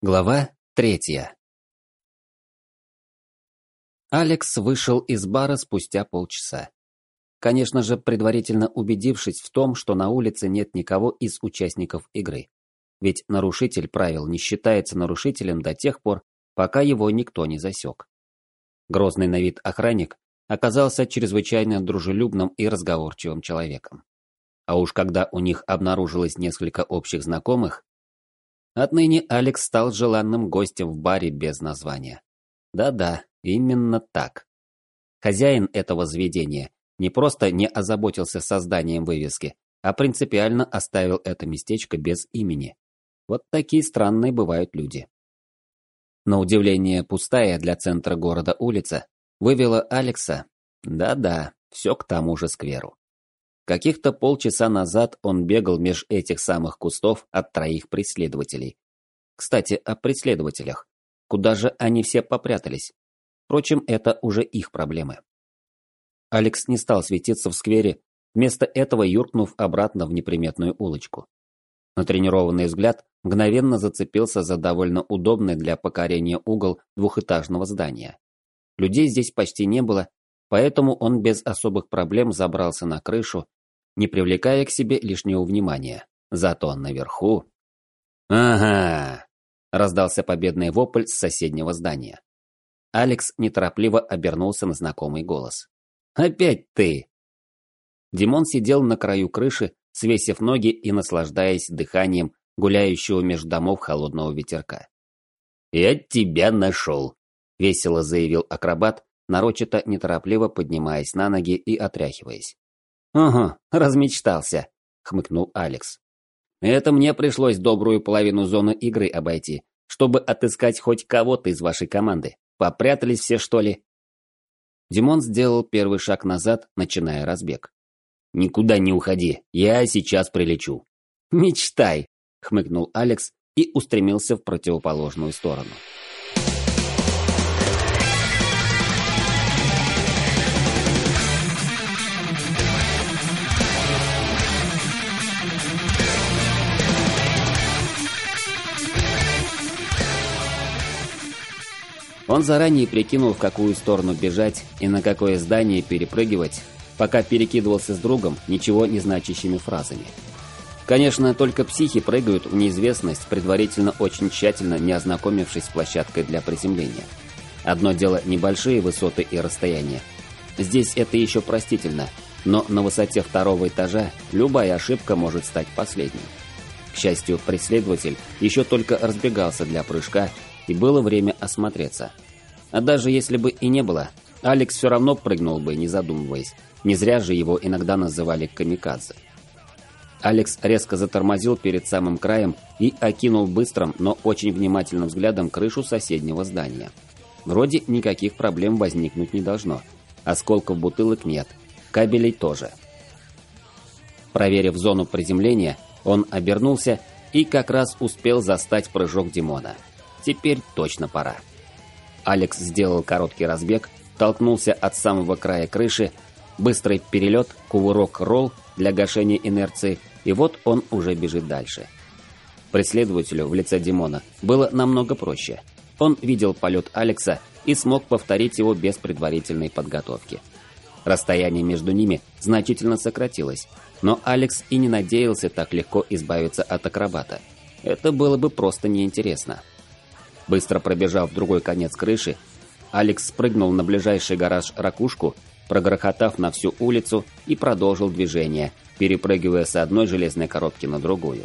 Глава третья. Алекс вышел из бара спустя полчаса. Конечно же, предварительно убедившись в том, что на улице нет никого из участников игры. Ведь нарушитель правил не считается нарушителем до тех пор, пока его никто не засек. Грозный на вид охранник оказался чрезвычайно дружелюбным и разговорчивым человеком. А уж когда у них обнаружилось несколько общих знакомых, Отныне Алекс стал желанным гостем в баре без названия. Да-да, именно так. Хозяин этого заведения не просто не озаботился созданием вывески, а принципиально оставил это местечко без имени. Вот такие странные бывают люди. На удивление пустая для центра города улица вывела Алекса, да-да, все к тому же скверу. Каких-то полчаса назад он бегал меж этих самых кустов от троих преследователей. Кстати, о преследователях. Куда же они все попрятались? Впрочем, это уже их проблемы. Алекс не стал светиться в сквере, вместо этого юркнув обратно в неприметную улочку. Натренированный взгляд мгновенно зацепился за довольно удобный для покорения угол двухэтажного здания. Людей здесь почти не было, поэтому он без особых проблем забрался на крышу не привлекая к себе лишнего внимания. Зато наверху... «Ага!» – раздался победный вопль с соседнего здания. Алекс неторопливо обернулся на знакомый голос. «Опять ты!» Димон сидел на краю крыши, свесив ноги и наслаждаясь дыханием гуляющего между домов холодного ветерка. «Я тебя нашел!» – весело заявил акробат, нарочито неторопливо поднимаясь на ноги и отряхиваясь. «Ага, размечтался», — хмыкнул Алекс. «Это мне пришлось добрую половину зоны игры обойти, чтобы отыскать хоть кого-то из вашей команды. Попрятались все, что ли?» Димон сделал первый шаг назад, начиная разбег. «Никуда не уходи, я сейчас прилечу». «Мечтай», — хмыкнул Алекс и устремился в противоположную сторону. Он заранее прикинул, в какую сторону бежать и на какое здание перепрыгивать, пока перекидывался с другом ничего не значащими фразами. Конечно, только психи прыгают в неизвестность, предварительно очень тщательно не ознакомившись с площадкой для приземления. Одно дело небольшие высоты и расстояния. Здесь это еще простительно, но на высоте второго этажа любая ошибка может стать последней. К счастью, преследователь еще только разбегался для прыжка и было время осмотреться. А даже если бы и не было, Алекс все равно прыгнул бы, не задумываясь. Не зря же его иногда называли камикадзе. Алекс резко затормозил перед самым краем и окинул быстрым, но очень внимательным взглядом крышу соседнего здания. Вроде никаких проблем возникнуть не должно. Осколков бутылок нет, кабелей тоже. Проверив зону приземления, он обернулся и как раз успел застать прыжок Димона – Теперь точно пора. Алекс сделал короткий разбег, толкнулся от самого края крыши, быстрый перелет, кувырок-ролл для гашения инерции, и вот он уже бежит дальше. Преследователю в лице Димона было намного проще. Он видел полет Алекса и смог повторить его без предварительной подготовки. Расстояние между ними значительно сократилось, но Алекс и не надеялся так легко избавиться от акробата. Это было бы просто неинтересно. Быстро пробежав в другой конец крыши, Алекс спрыгнул на ближайший гараж ракушку, прогрохотав на всю улицу и продолжил движение, перепрыгивая с одной железной коробки на другую.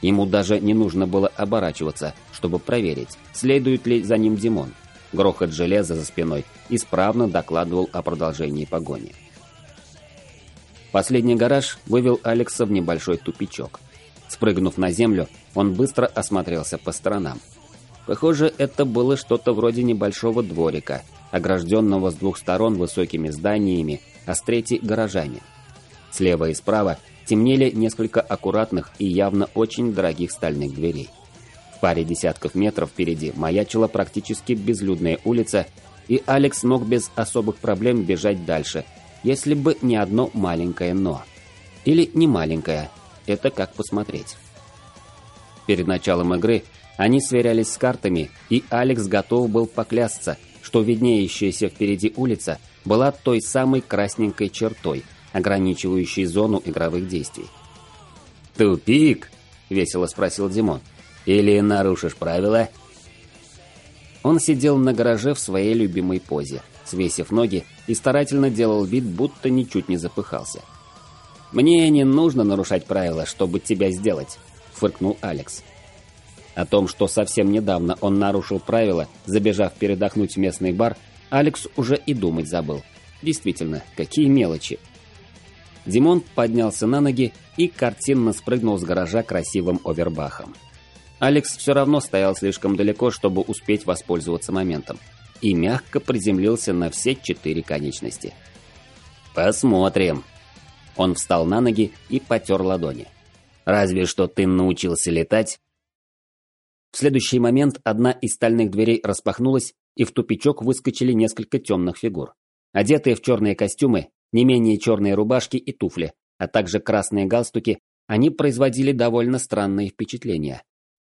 Ему даже не нужно было оборачиваться, чтобы проверить, следует ли за ним Димон. Грохот железа за спиной исправно докладывал о продолжении погони. Последний гараж вывел Алекса в небольшой тупичок. Спрыгнув на землю, он быстро осмотрелся по сторонам. Похоже, это было что-то вроде небольшого дворика, огражденного с двух сторон высокими зданиями, а с третьей – гаражами. Слева и справа темнели несколько аккуратных и явно очень дорогих стальных дверей. В паре десятков метров впереди маячила практически безлюдная улица, и Алекс мог без особых проблем бежать дальше, если бы не одно маленькое «но». Или не маленькое, это как посмотреть. Перед началом игры они сверялись с картами, и Алекс готов был поклясться, что виднеющаяся впереди улица была той самой красненькой чертой, ограничивающей зону игровых действий. «Тупик?» – весело спросил Димон. «Или нарушишь правила?» Он сидел на гараже в своей любимой позе, свесив ноги и старательно делал вид, будто ничуть не запыхался. «Мне не нужно нарушать правила, чтобы тебя сделать», – фыркнул Алекс. О том, что совсем недавно он нарушил правила, забежав передохнуть в местный бар, Алекс уже и думать забыл. Действительно, какие мелочи. Димон поднялся на ноги и картинно спрыгнул с гаража красивым овербахом. Алекс все равно стоял слишком далеко, чтобы успеть воспользоваться моментом, и мягко приземлился на все четыре конечности. «Посмотрим». Он встал на ноги и потер ладони. «Разве что ты научился летать?» В следующий момент одна из стальных дверей распахнулась, и в тупичок выскочили несколько темных фигур. Одетые в черные костюмы, не менее черные рубашки и туфли, а также красные галстуки, они производили довольно странные впечатления.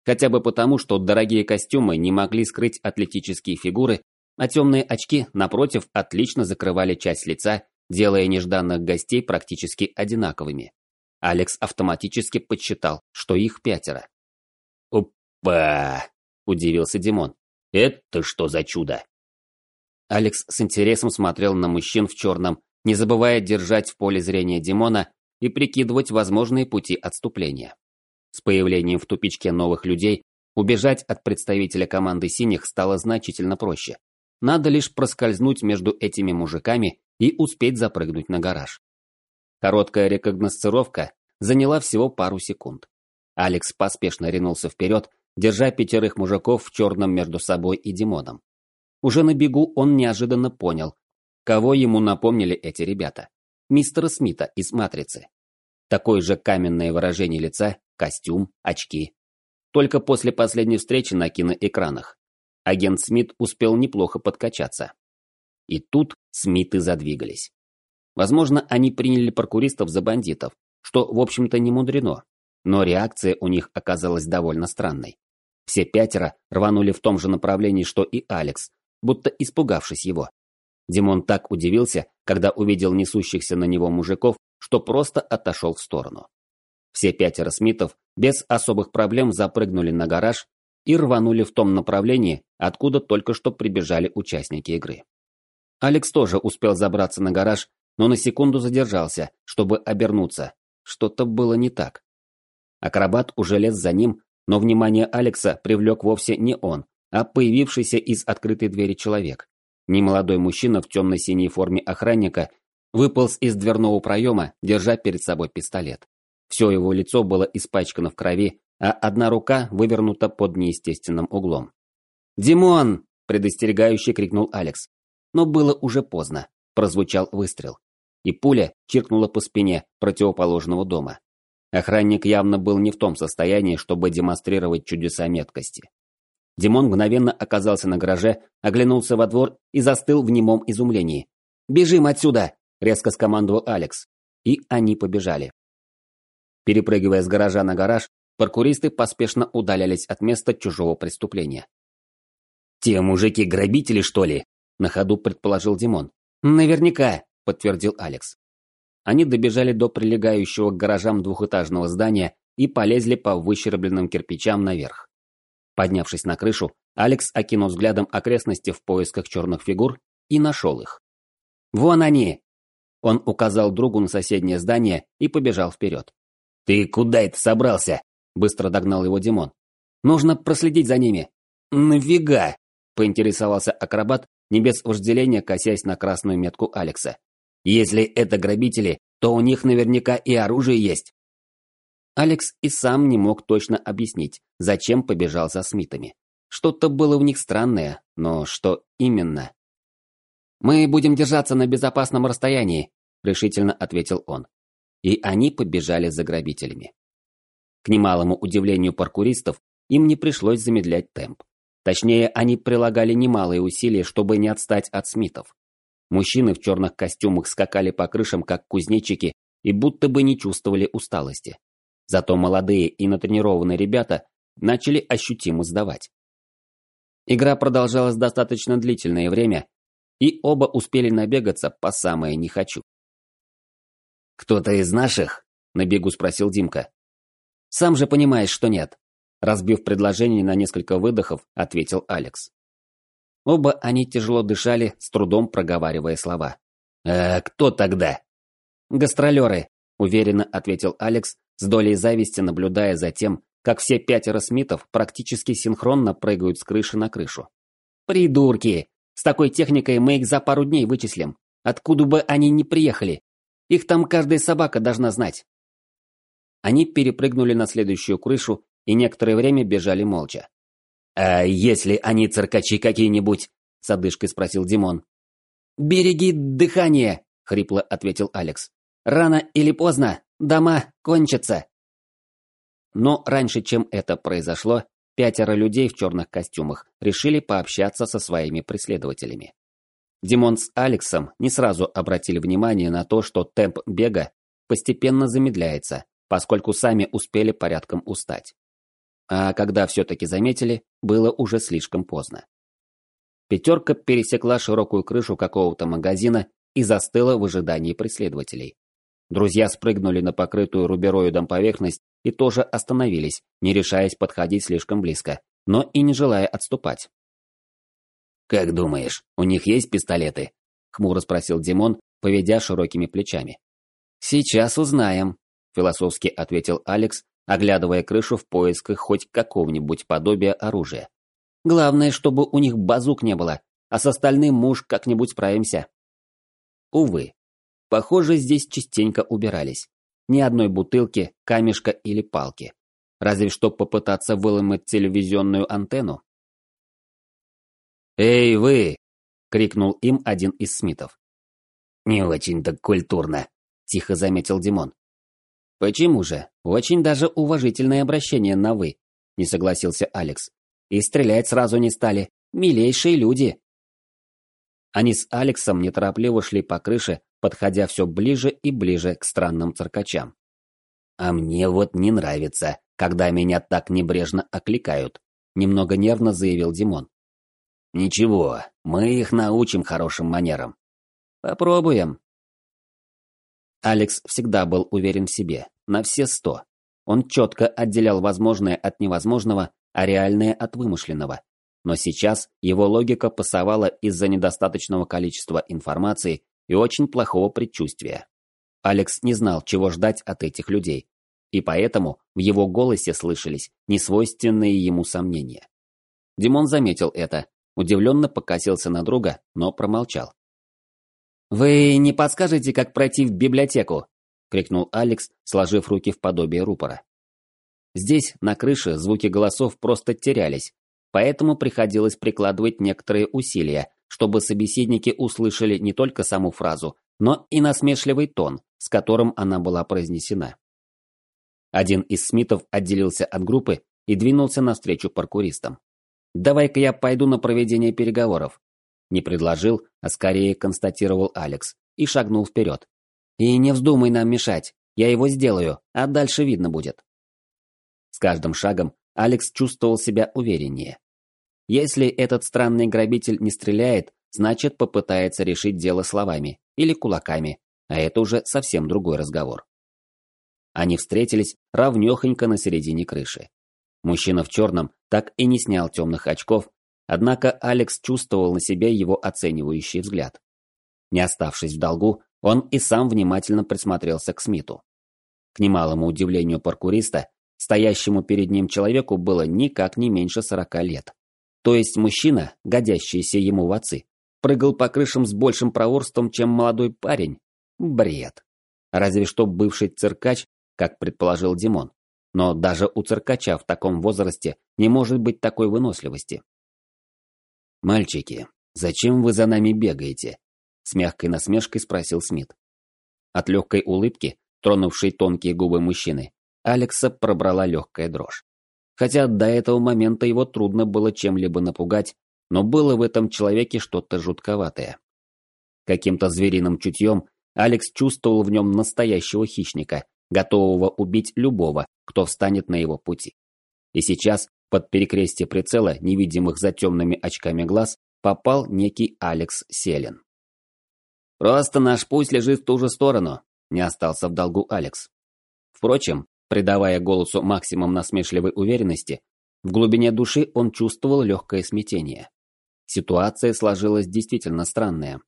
Хотя бы потому, что дорогие костюмы не могли скрыть атлетические фигуры, а темные очки, напротив, отлично закрывали часть лица, делая нежданных гостей практически одинаковыми. Алекс автоматически подсчитал, что их пятеро. «Опа!» – удивился Димон. «Это что за чудо?» Алекс с интересом смотрел на мужчин в черном, не забывая держать в поле зрения Димона и прикидывать возможные пути отступления. С появлением в тупичке новых людей убежать от представителя команды синих стало значительно проще. Надо лишь проскользнуть между этими мужиками и успеть запрыгнуть на гараж. Короткая рекогносцировка заняла всего пару секунд. Алекс поспешно ринулся вперед, держа пятерых мужиков в черном между собой и Димоном. Уже на бегу он неожиданно понял, кого ему напомнили эти ребята. Мистера Смита из «Матрицы». Такое же каменное выражение лица костюм, очки. Только после последней встречи на киноэкранах. Агент Смит успел неплохо подкачаться. И тут Смиты задвигались. Возможно, они приняли паркуристов за бандитов, что, в общем-то, не мудрено. Но реакция у них оказалась довольно странной. Все пятеро рванули в том же направлении, что и Алекс, будто испугавшись его. Димон так удивился, когда увидел несущихся на него мужиков, что просто отошел в сторону. Все пятеро Смитов без особых проблем запрыгнули на гараж и рванули в том направлении, откуда только что прибежали участники игры. Алекс тоже успел забраться на гараж, но на секунду задержался, чтобы обернуться. Что-то было не так. Акробат уже лез за ним, но внимание Алекса привлек вовсе не он, а появившийся из открытой двери человек. Немолодой мужчина в темно-синей форме охранника выполз из дверного проема, держа перед собой пистолет. Все его лицо было испачкано в крови, а одна рука вывернута под неестественным углом. «Димон!» – предостерегающе крикнул Алекс. Но было уже поздно. Прозвучал выстрел. И пуля чиркнула по спине противоположного дома. Охранник явно был не в том состоянии, чтобы демонстрировать чудеса меткости. Димон мгновенно оказался на гараже, оглянулся во двор и застыл в немом изумлении. «Бежим отсюда!» – резко скомандовал Алекс. И они побежали. Перепрыгивая с гаража на гараж, паркуристы поспешно удалялись от места чужого преступления. «Те мужики-грабители, что ли?» – на ходу предположил Димон. «Наверняка», – подтвердил Алекс. Они добежали до прилегающего к гаражам двухэтажного здания и полезли по выщербленным кирпичам наверх. Поднявшись на крышу, Алекс окинул взглядом окрестности в поисках черных фигур и нашел их. «Вон они!» Он указал другу на соседнее здание и побежал вперед. «Ты куда это собрался?» – быстро догнал его Димон. «Нужно проследить за ними». «Нафига?» – поинтересовался акробат, не без вожделения косясь на красную метку Алекса. «Если это грабители, то у них наверняка и оружие есть». Алекс и сам не мог точно объяснить, зачем побежал за Смитами. Что-то было в них странное, но что именно? «Мы будем держаться на безопасном расстоянии», – решительно ответил он и они побежали за грабителями. К немалому удивлению паркуристов, им не пришлось замедлять темп. Точнее, они прилагали немалые усилия, чтобы не отстать от Смитов. Мужчины в черных костюмах скакали по крышам, как кузнечики, и будто бы не чувствовали усталости. Зато молодые и натренированные ребята начали ощутимо сдавать. Игра продолжалась достаточно длительное время, и оба успели набегаться по самое «не хочу». «Кто-то из наших?» – на бегу спросил Димка. «Сам же понимаешь, что нет», – разбив предложение на несколько выдохов, ответил Алекс. Оба они тяжело дышали, с трудом проговаривая слова. «А кто тогда?» «Гастролеры», – уверенно ответил Алекс, с долей зависти наблюдая за тем, как все пятеро Смитов практически синхронно прыгают с крыши на крышу. «Придурки! С такой техникой мы их за пару дней вычислим. Откуда бы они ни приехали. Их там каждая собака должна знать». Они перепрыгнули на следующую крышу и некоторое время бежали молча. «А если они циркачи какие-нибудь?» – с одышкой спросил Димон. «Береги дыхание!» – хрипло ответил Алекс. «Рано или поздно дома кончатся!» Но раньше, чем это произошло, пятеро людей в черных костюмах решили пообщаться со своими преследователями. Димон с Алексом не сразу обратили внимание на то, что темп бега постепенно замедляется, поскольку сами успели порядком устать. А когда все-таки заметили, было уже слишком поздно. Пятерка пересекла широкую крышу какого-то магазина и застыла в ожидании преследователей. Друзья спрыгнули на покрытую рубероидом поверхность и тоже остановились, не решаясь подходить слишком близко, но и не желая отступать. «Как думаешь, у них есть пистолеты?» – хмуро спросил Димон, поведя широкими плечами. «Сейчас узнаем», – философски ответил Алекс, оглядывая крышу в поисках хоть какого-нибудь подобия оружия. «Главное, чтобы у них базук не было, а с остальным муж как-нибудь справимся». Увы, похоже, здесь частенько убирались. Ни одной бутылки, камешка или палки. Разве что попытаться выломать телевизионную антенну. «Эй, вы!» — крикнул им один из Смитов. «Не очень-то культурно», — тихо заметил Димон. «Почему же? Очень даже уважительное обращение на «вы», — не согласился Алекс. «И стрелять сразу не стали. Милейшие люди». Они с Алексом неторопливо шли по крыше, подходя все ближе и ближе к странным циркачам. «А мне вот не нравится, когда меня так небрежно окликают», — немного нервно заявил Димон. «Ничего, мы их научим хорошим манерам». «Попробуем». Алекс всегда был уверен в себе, на все сто. Он четко отделял возможное от невозможного, а реальное от вымышленного. Но сейчас его логика пасовала из-за недостаточного количества информации и очень плохого предчувствия. Алекс не знал, чего ждать от этих людей, и поэтому в его голосе слышались несвойственные ему сомнения. Димон заметил это, удивленно покосился на друга, но промолчал. «Вы не подскажете, как пройти в библиотеку?» – крикнул Алекс, сложив руки в подобие рупора. Здесь, на крыше, звуки голосов просто терялись, поэтому приходилось прикладывать некоторые усилия, чтобы собеседники услышали не только саму фразу, но и насмешливый тон, с которым она была произнесена. Один из Смитов отделился от группы и двинулся навстречу паркуристам. «Давай-ка я пойду на проведение переговоров», не предложил, а скорее констатировал Алекс и шагнул вперед. «И не вздумай нам мешать, я его сделаю, а дальше видно будет». С каждым шагом Алекс чувствовал себя увереннее. Если этот странный грабитель не стреляет, значит попытается решить дело словами или кулаками, а это уже совсем другой разговор. Они встретились равнёхонько на середине крыши. Мужчина в черном так и не снял темных очков, однако Алекс чувствовал на себе его оценивающий взгляд. Не оставшись в долгу, он и сам внимательно присмотрелся к Смиту. К немалому удивлению паркуриста, стоящему перед ним человеку было никак не меньше сорока лет. То есть мужчина, годящийся ему в отцы, прыгал по крышам с большим проворством, чем молодой парень? Бред. Разве что бывший циркач, как предположил Димон. Но даже у циркача в таком возрасте не может быть такой выносливости. «Мальчики, зачем вы за нами бегаете?» С мягкой насмешкой спросил Смит. От легкой улыбки, тронувшей тонкие губы мужчины, Алекса пробрала легкая дрожь. Хотя до этого момента его трудно было чем-либо напугать, но было в этом человеке что-то жутковатое. Каким-то звериным чутьем Алекс чувствовал в нем настоящего хищника, готового убить любого, кто встанет на его пути. И сейчас под перекрестие прицела, невидимых за темными очками глаз, попал некий Алекс Селин. «Просто наш путь лежит в ту же сторону», – не остался в долгу Алекс. Впрочем, придавая голосу максимум насмешливой уверенности, в глубине души он чувствовал легкое смятение. Ситуация сложилась действительно странная.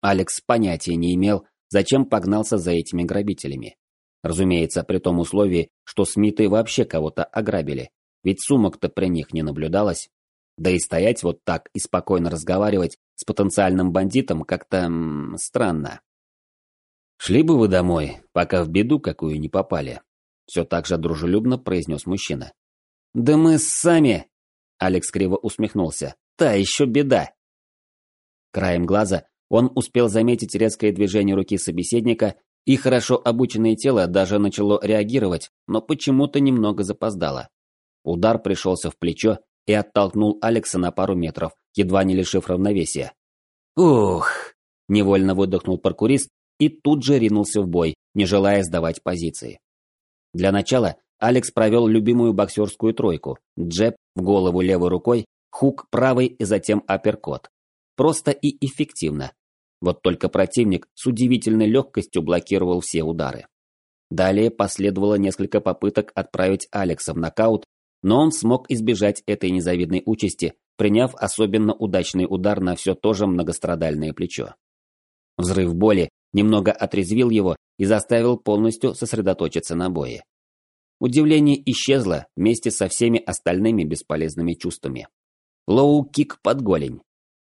Алекс понятия не имел, зачем погнался за этими грабителями. Разумеется, при том условии, что Смиты вообще кого-то ограбили, ведь сумок-то при них не наблюдалось. Да и стоять вот так и спокойно разговаривать с потенциальным бандитом как-то странно. «Шли бы вы домой, пока в беду какую не попали», все так же дружелюбно произнес мужчина. «Да мы сами!» Алекс криво усмехнулся. «Та еще беда!» Краем глаза он успел заметить резкое движение руки собеседника, и хорошо обученное тело даже начало реагировать, но почему-то немного запоздало. Удар пришелся в плечо и оттолкнул Алекса на пару метров, едва не лишив равновесия. «Ух!» – невольно выдохнул паркурист и тут же ринулся в бой, не желая сдавать позиции. Для начала Алекс провел любимую боксерскую тройку, джеб в голову левой рукой, хук правой и затем апперкот. Просто и эффективно. Вот только противник с удивительной легкостью блокировал все удары. Далее последовало несколько попыток отправить Алекса в нокаут, но он смог избежать этой незавидной участи, приняв особенно удачный удар на все то же многострадальное плечо. Взрыв боли немного отрезвил его и заставил полностью сосредоточиться на бое. Удивление исчезло вместе со всеми остальными бесполезными чувствами. Лоу-кик под голень.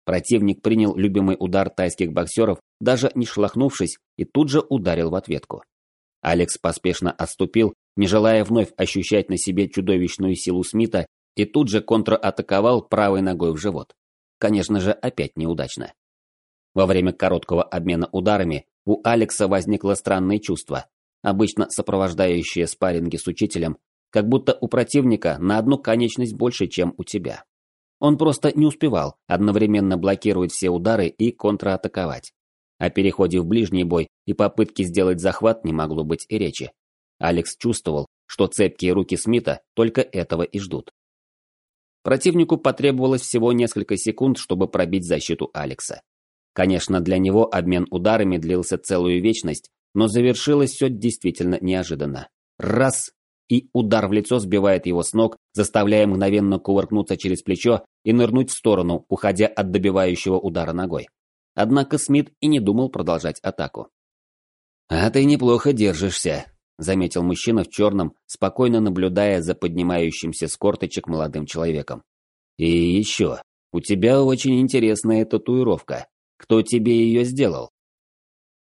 Противник принял любимый удар тайских боксеров, даже не шлахнувшись, и тут же ударил в ответку. Алекс поспешно отступил, не желая вновь ощущать на себе чудовищную силу Смита, и тут же контратаковал правой ногой в живот. Конечно же, опять неудачно. Во время короткого обмена ударами у Алекса возникло странное чувство, обычно сопровождающие спарринги с учителем, как будто у противника на одну конечность больше, чем у тебя. Он просто не успевал одновременно блокировать все удары и контратаковать. О переходе в ближний бой и попытке сделать захват не могло быть и речи. Алекс чувствовал, что цепкие руки Смита только этого и ждут. Противнику потребовалось всего несколько секунд, чтобы пробить защиту Алекса. Конечно, для него обмен ударами длился целую вечность, но завершилось все действительно неожиданно. Раз! И удар в лицо сбивает его с ног, заставляя мгновенно кувыркнуться через плечо и нырнуть в сторону, уходя от добивающего удара ногой. Однако Смит и не думал продолжать атаку. «А ты неплохо держишься», — заметил мужчина в черном, спокойно наблюдая за поднимающимся с корточек молодым человеком. «И еще, у тебя очень интересная татуировка. Кто тебе ее сделал?»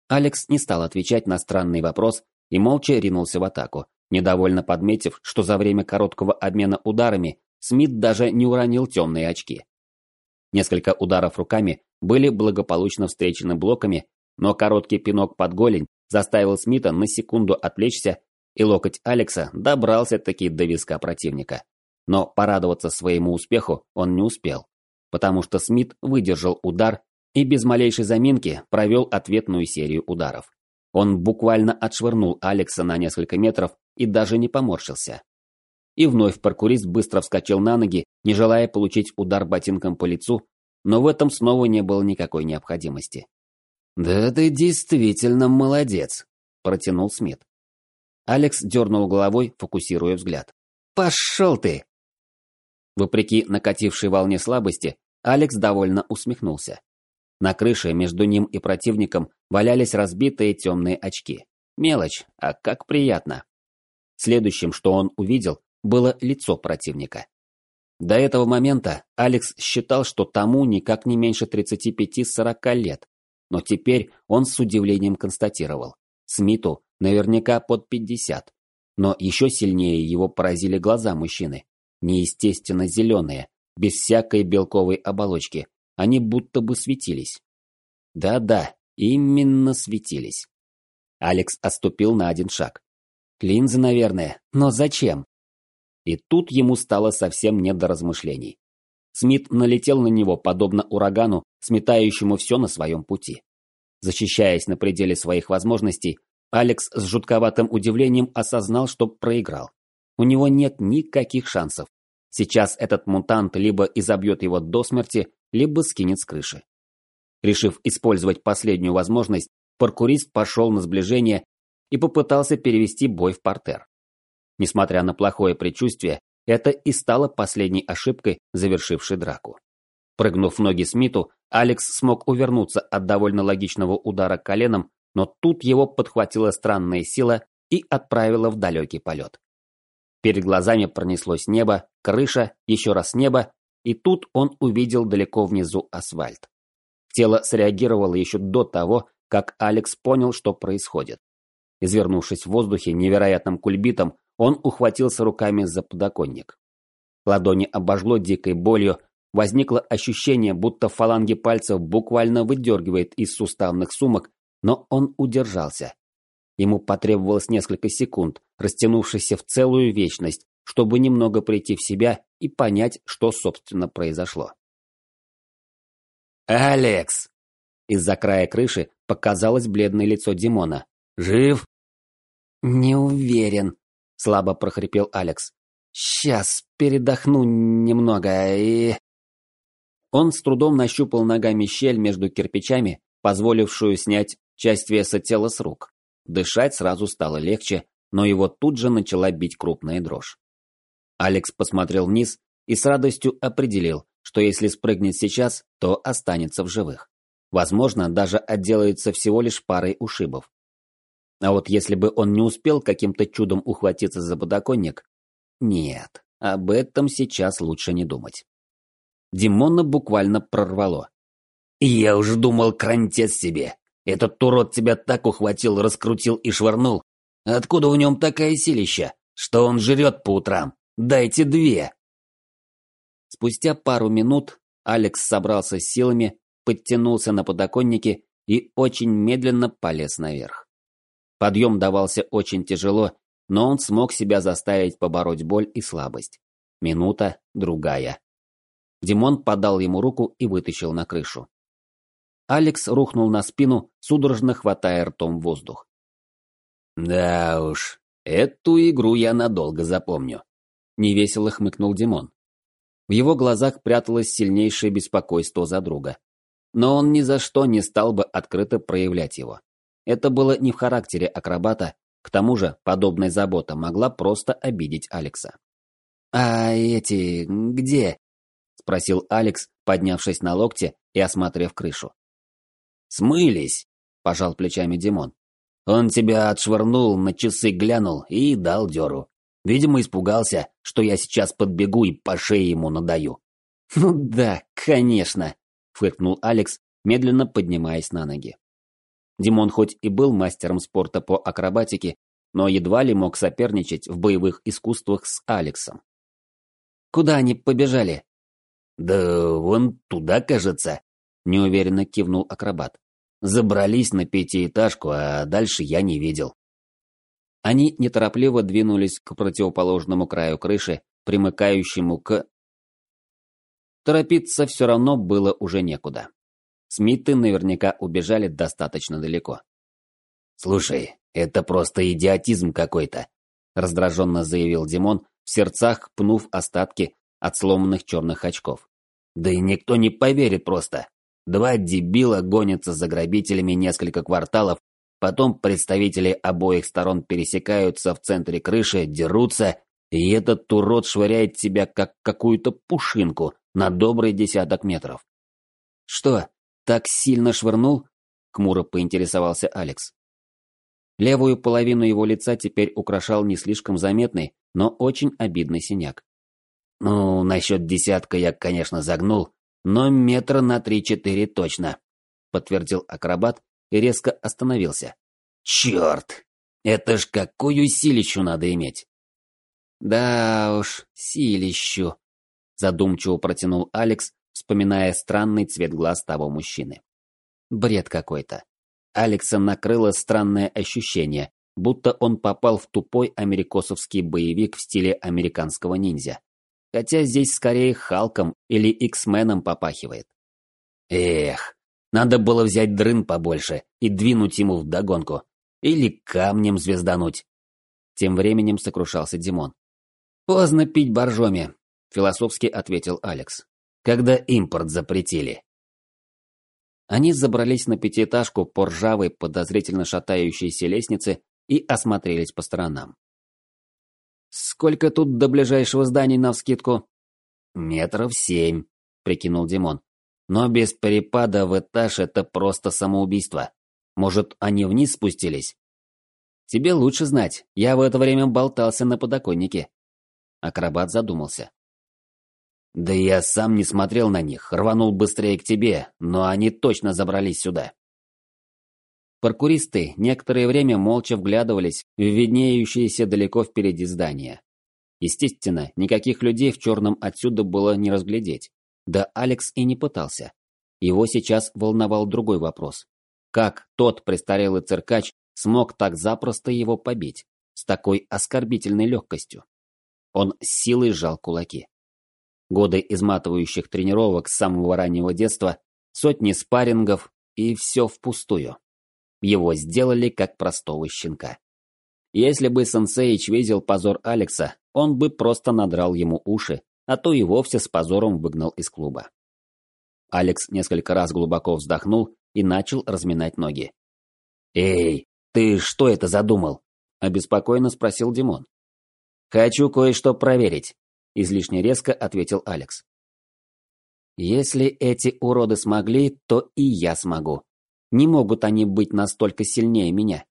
Алекс не стал отвечать на странный вопрос и молча ринулся в атаку, недовольно подметив, что за время короткого обмена ударами Смит даже не уронил темные очки. Несколько ударов руками были благополучно встречены блоками, но короткий пинок под голень заставил Смита на секунду отвлечься, и локоть Алекса добрался-таки до виска противника. Но порадоваться своему успеху он не успел, потому что Смит выдержал удар и без малейшей заминки провел ответную серию ударов. Он буквально отшвырнул Алекса на несколько метров и даже не поморщился. И вновь паркурист быстро вскочил на ноги, не желая получить удар ботинком по лицу, но в этом снова не было никакой необходимости. «Да ты действительно молодец», – протянул Смит. Алекс дернул головой, фокусируя взгляд. «Пошел ты!» Вопреки накатившей волне слабости, Алекс довольно усмехнулся. На крыше между ним и противником валялись разбитые темные очки. Мелочь, а как приятно. Следующим, что он увидел, было лицо противника. До этого момента Алекс считал, что тому никак не меньше 35-40 лет, но теперь он с удивлением констатировал. Смиту наверняка под 50. Но еще сильнее его поразили глаза мужчины. Неестественно зеленые, без всякой белковой оболочки, они будто бы светились. Да-да, именно светились. Алекс отступил на один шаг. Линзы, наверное, но зачем? И тут ему стало совсем не до размышлений. Смит налетел на него, подобно урагану, сметающему все на своем пути. Защищаясь на пределе своих возможностей, Алекс с жутковатым удивлением осознал, что проиграл. У него нет никаких шансов. Сейчас этот мутант либо изобьет его до смерти, либо скинет с крыши. Решив использовать последнюю возможность, паркурист пошел на сближение и попытался перевести бой в портер. Несмотря на плохое предчувствие, это и стало последней ошибкой, завершившей драку. Прыгнув в ноги Смиту, Алекс смог увернуться от довольно логичного удара коленом, но тут его подхватила странная сила и отправила в далекий полет. Перед глазами пронеслось небо, крыша, еще раз небо, и тут он увидел далеко внизу асфальт. Тело среагировало еще до того, как Алекс понял, что происходит. Извернувшись в воздухе невероятным кульбитом, он ухватился руками за подоконник. Ладони обожгло дикой болью, возникло ощущение, будто фаланги пальцев буквально выдергивает из суставных сумок, но он удержался. Ему потребовалось несколько секунд, растянувшихся в целую вечность, чтобы немного прийти в себя и понять, что, собственно, произошло. «Алекс!» Из-за края крыши показалось бледное лицо Димона. «Жив?» «Не уверен», — слабо прохрипел Алекс. «Сейчас передохну немного и...» Он с трудом нащупал ногами щель между кирпичами, позволившую снять часть веса тела с рук. Дышать сразу стало легче, но его тут же начала бить крупная дрожь. Алекс посмотрел вниз и с радостью определил, что если спрыгнет сейчас, то останется в живых. Возможно, даже отделается всего лишь парой ушибов. А вот если бы он не успел каким-то чудом ухватиться за подоконник, нет, об этом сейчас лучше не думать. Димона буквально прорвало. «Я уже думал, крантец себе. Этот урод тебя так ухватил, раскрутил и швырнул. Откуда в нем такая силища? Что он жрет по утрам? Дайте две!» Спустя пару минут Алекс собрался с силами, подтянулся на подоконнике и очень медленно полез наверх. Подъем давался очень тяжело, но он смог себя заставить побороть боль и слабость. Минута, другая. Димон подал ему руку и вытащил на крышу. Алекс рухнул на спину, судорожно хватая ртом воздух. «Да уж, эту игру я надолго запомню», — невесело хмыкнул Димон. В его глазах пряталось сильнейшее беспокойство за друга. Но он ни за что не стал бы открыто проявлять его. Это было не в характере акробата, к тому же подобная забота могла просто обидеть Алекса. «А эти... где?» – спросил Алекс, поднявшись на локте и осмотрев крышу. «Смылись», – пожал плечами Димон. «Он тебя отшвырнул, на часы глянул и дал дёру. Видимо, испугался, что я сейчас подбегу и по шее ему надаю». «Ну да, конечно», – фыркнул Алекс, медленно поднимаясь на ноги. Димон хоть и был мастером спорта по акробатике, но едва ли мог соперничать в боевых искусствах с Алексом. «Куда они побежали?» «Да вон туда, кажется», – неуверенно кивнул акробат. «Забрались на пятиэтажку, а дальше я не видел». Они неторопливо двинулись к противоположному краю крыши, примыкающему к... Торопиться все равно было уже некуда. Смиты наверняка убежали достаточно далеко. «Слушай, это просто идиотизм какой-то», – раздраженно заявил Димон, в сердцах пнув остатки от сломанных черных очков. «Да и никто не поверит просто. Два дебила гонятся за грабителями несколько кварталов, потом представители обоих сторон пересекаются в центре крыши, дерутся, и этот урод швыряет тебя как какую-то пушинку на добрый десяток метров. «Что, так сильно швырнул?» — хмуро поинтересовался Алекс. Левую половину его лица теперь украшал не слишком заметный, но очень обидный синяк. «Ну, насчет десятка я, конечно, загнул, но метра на три-четыре точно», — подтвердил акробат и резко остановился. «Черт! Это ж какую силищу надо иметь!» «Да уж, силищу», — задумчиво протянул Алекс, вспоминая странный цвет глаз того мужчины. Бред какой-то. Алекса накрыло странное ощущение, будто он попал в тупой америкосовский боевик в стиле американского ниндзя. Хотя здесь скорее Халком или Иксменом попахивает. Эх, надо было взять дрын побольше и двинуть ему вдогонку. Или камнем звездануть. Тем временем сокрушался Димон. «Поздно пить боржоми», – философски ответил Алекс. «Когда импорт запретили». Они забрались на пятиэтажку по ржавой, подозрительно шатающейся лестнице и осмотрелись по сторонам. «Сколько тут до ближайшего здания навскидку?» «Метров семь», – прикинул Димон. «Но без перепада в этаж это просто самоубийство. Может, они вниз спустились?» «Тебе лучше знать. Я в это время болтался на подоконнике». Акробат задумался. «Да я сам не смотрел на них, рванул быстрее к тебе, но они точно забрались сюда». Паркуристы некоторое время молча вглядывались в виднеющееся далеко впереди здание. Естественно, никаких людей в черном отсюда было не разглядеть. Да Алекс и не пытался. Его сейчас волновал другой вопрос. Как тот престарелый циркач смог так запросто его побить, с такой оскорбительной легкостью? Он с силой сжал кулаки. Годы изматывающих тренировок с самого раннего детства, сотни спаррингов и все впустую. Его сделали как простого щенка. Если бы Сенсеич видел позор Алекса, он бы просто надрал ему уши, а то и вовсе с позором выгнал из клуба. Алекс несколько раз глубоко вздохнул и начал разминать ноги. «Эй, ты что это задумал?» – обеспокоенно спросил Димон. «Хочу кое-что проверить», – излишне резко ответил Алекс. «Если эти уроды смогли, то и я смогу. Не могут они быть настолько сильнее меня».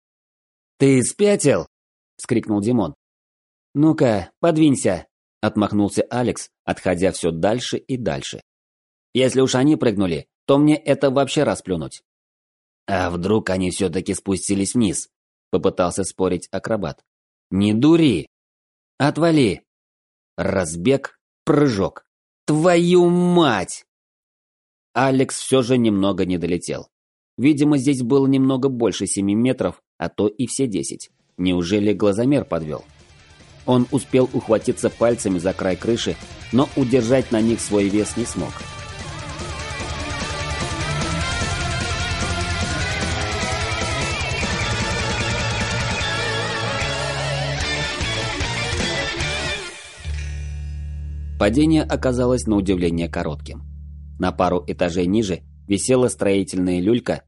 «Ты спятил?» – вскрикнул Димон. «Ну-ка, подвинься!» – отмахнулся Алекс, отходя все дальше и дальше. «Если уж они прыгнули, то мне это вообще расплюнуть». «А вдруг они все-таки спустились вниз?» – попытался спорить акробат. «Не дури!» «Отвали!» Разбег, прыжок. «Твою мать!» Алекс все же немного не долетел. Видимо, здесь было немного больше семи метров, а то и все десять. Неужели глазомер подвел? Он успел ухватиться пальцами за край крыши, но удержать на них свой вес не смог. Падение оказалось на удивление коротким. На пару этажей ниже висела строительная люлька,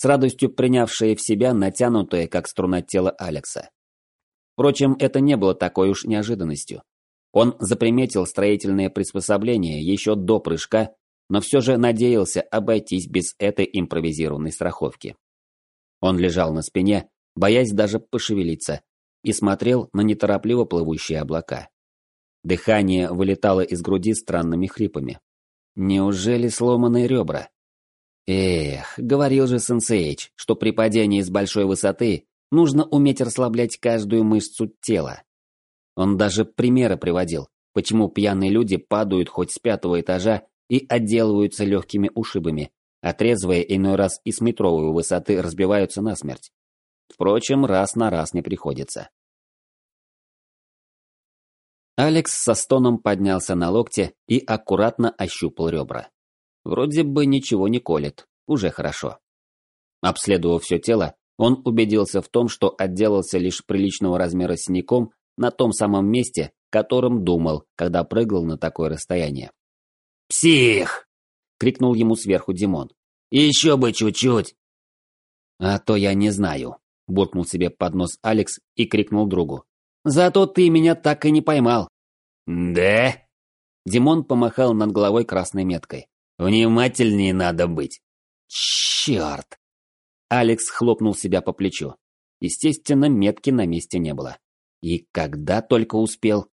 с радостью принявшая в себя натянутое, как струна тело Алекса. Впрочем, это не было такой уж неожиданностью. Он заприметил строительные приспособления еще до прыжка, но все же надеялся обойтись без этой импровизированной страховки. Он лежал на спине, боясь даже пошевелиться, и смотрел на неторопливо плывущие облака. Дыхание вылетало из груди странными хрипами. Неужели сломанные ребра? Эх, говорил же Сенсейч, что при падении с большой высоты Нужно уметь расслаблять каждую мышцу тела. Он даже примеры приводил, почему пьяные люди падают хоть с пятого этажа и отделываются легкими ушибами, а трезвые иной раз и с метровой высоты разбиваются насмерть. Впрочем, раз на раз не приходится. Алекс со стоном поднялся на локте и аккуратно ощупал ребра. Вроде бы ничего не колет, уже хорошо. Обследовав все тело, он убедился в том, что отделался лишь приличного размера синяком на том самом месте, которым думал, когда прыгал на такое расстояние. «Псих!» — крикнул ему сверху Димон. «Еще бы чуть-чуть!» «А то я не знаю», — буркнул себе под нос Алекс и крикнул другу. «Зато ты меня так и не поймал». «Да?» Димон помахал над головой красной меткой. «Внимательнее надо быть». «Черт!» Алекс хлопнул себя по плечу. Естественно, метки на месте не было. И когда только успел.